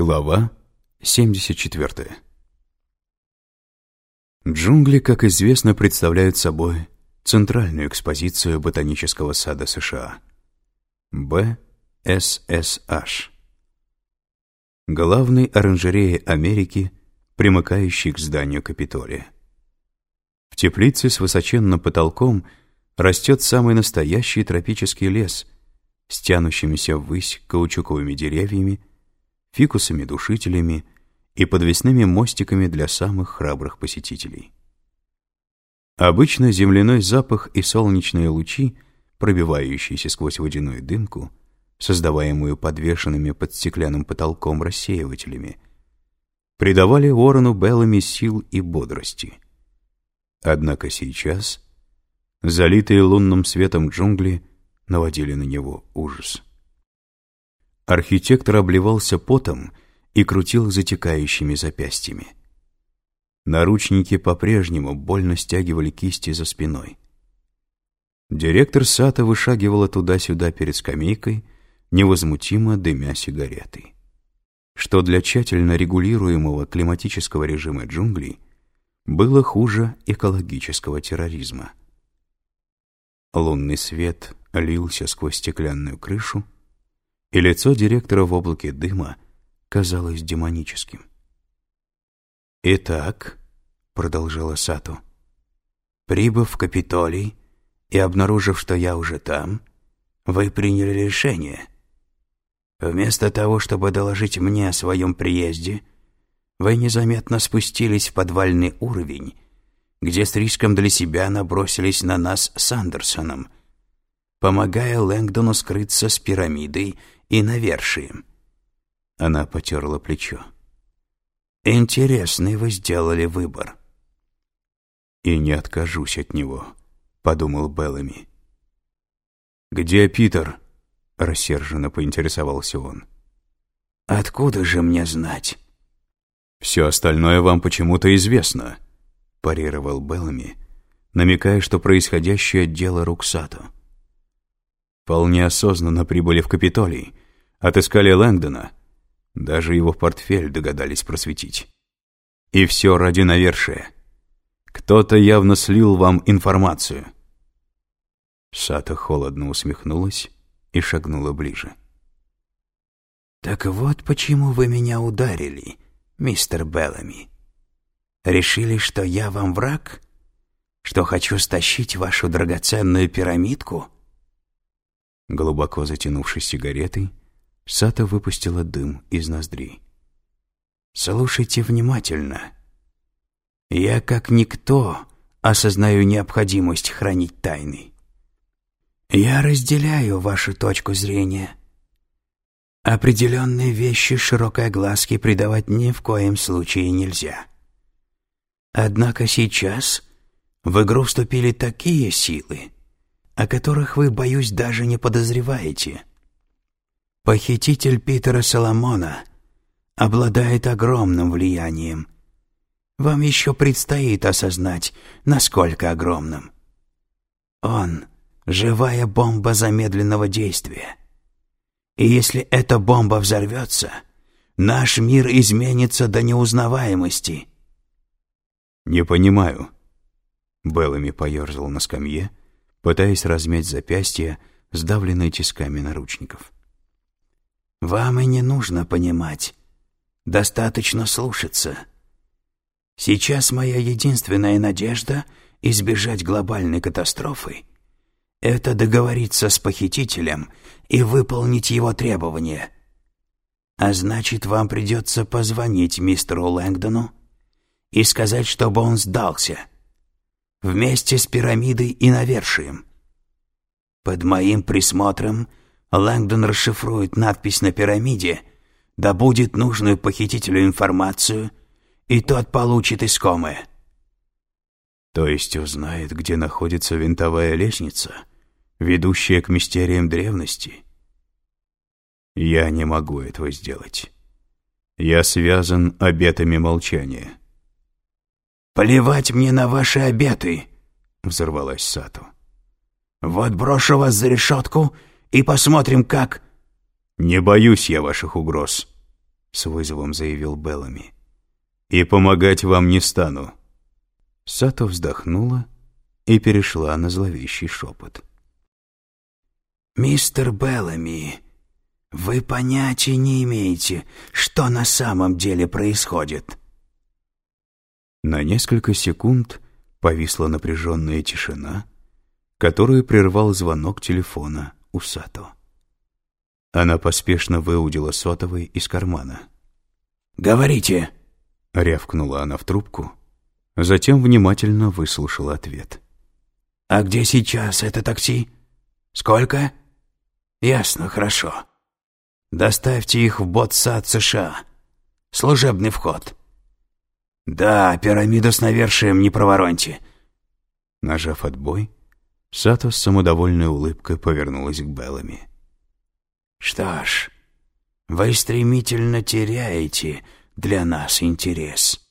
Глава 74 Джунгли, как известно, представляют собой центральную экспозицию ботанического сада США. БССH. Главной оранжереи Америки, примыкающей к зданию Капитолия. В теплице с высоченным потолком растет самый настоящий тропический лес с тянущимися ввысь каучуковыми деревьями, фикусами-душителями и подвесными мостиками для самых храбрых посетителей. Обычно земляной запах и солнечные лучи, пробивающиеся сквозь водяную дымку, создаваемую подвешенными под стеклянным потолком рассеивателями, придавали Уоррену Беллами сил и бодрости. Однако сейчас, залитые лунным светом джунгли, наводили на него ужас. Архитектор обливался потом и крутил затекающими запястьями. Наручники по-прежнему больно стягивали кисти за спиной. Директор Сата вышагивала туда-сюда перед скамейкой, невозмутимо дымя сигаретой. Что для тщательно регулируемого климатического режима джунглей было хуже экологического терроризма. Лунный свет лился сквозь стеклянную крышу, и лицо директора в облаке дыма казалось демоническим. «Итак», — продолжала Сату, — «прибыв в Капитолий и обнаружив, что я уже там, вы приняли решение. Вместо того, чтобы доложить мне о своем приезде, вы незаметно спустились в подвальный уровень, где с риском для себя набросились на нас с Андерсоном, помогая Лэнгдону скрыться с пирамидой и навершием. Она потерла плечо. «Интересный вы сделали выбор». «И не откажусь от него», — подумал Беллами. «Где Питер?» — рассерженно поинтересовался он. «Откуда же мне знать?» «Все остальное вам почему-то известно», — парировал Беллами, намекая, что происходящее — дело рук Сато. Вполне осознанно прибыли в Капитолий, отыскали Лэнгдона, даже его портфель догадались просветить. И все ради навершия. Кто-то явно слил вам информацию. Сата холодно усмехнулась и шагнула ближе. «Так вот почему вы меня ударили, мистер Беллами. Решили, что я вам враг? Что хочу стащить вашу драгоценную пирамидку?» Глубоко затянувшись сигаретой, Сата выпустила дым из ноздрей. «Слушайте внимательно. Я, как никто, осознаю необходимость хранить тайны. Я разделяю вашу точку зрения. Определенные вещи широкой глазки придавать ни в коем случае нельзя. Однако сейчас в игру вступили такие силы, о которых вы, боюсь, даже не подозреваете. Похититель Питера Соломона обладает огромным влиянием. Вам еще предстоит осознать, насколько огромным. Он — живая бомба замедленного действия. И если эта бомба взорвется, наш мир изменится до неузнаваемости. «Не понимаю». Беллами поерзал на скамье, пытаясь размять запястья, сдавленные тисками наручников. «Вам и не нужно понимать. Достаточно слушаться. Сейчас моя единственная надежда избежать глобальной катастрофы — это договориться с похитителем и выполнить его требования. А значит, вам придется позвонить мистеру Лэнгдону и сказать, чтобы он сдался» вместе с пирамидой и навершием. Под моим присмотром Лэнгдон расшифрует надпись на пирамиде, добудет нужную похитителю информацию, и тот получит искомое. То есть узнает, где находится винтовая лестница, ведущая к мистериям древности? Я не могу этого сделать. Я связан обетами молчания. «Плевать мне на ваши обеты!» — взорвалась Сату. «Вот брошу вас за решетку и посмотрим, как...» «Не боюсь я ваших угроз», — с вызовом заявил Беллами. «И помогать вам не стану». Сато вздохнула и перешла на зловещий шепот. «Мистер Беллами, вы понятия не имеете, что на самом деле происходит». На несколько секунд повисла напряженная тишина, которую прервал звонок телефона у Сато. Она поспешно выудила сотовый из кармана. «Говорите!» — рявкнула она в трубку, затем внимательно выслушала ответ. «А где сейчас это такси? Сколько?» «Ясно, хорошо. Доставьте их в Ботсад, США. Служебный вход». «Да, пирамиду с навершием не провороньте». Нажав отбой, Сато с самодовольной улыбкой повернулась к Беллами. «Что ж, вы стремительно теряете для нас интерес».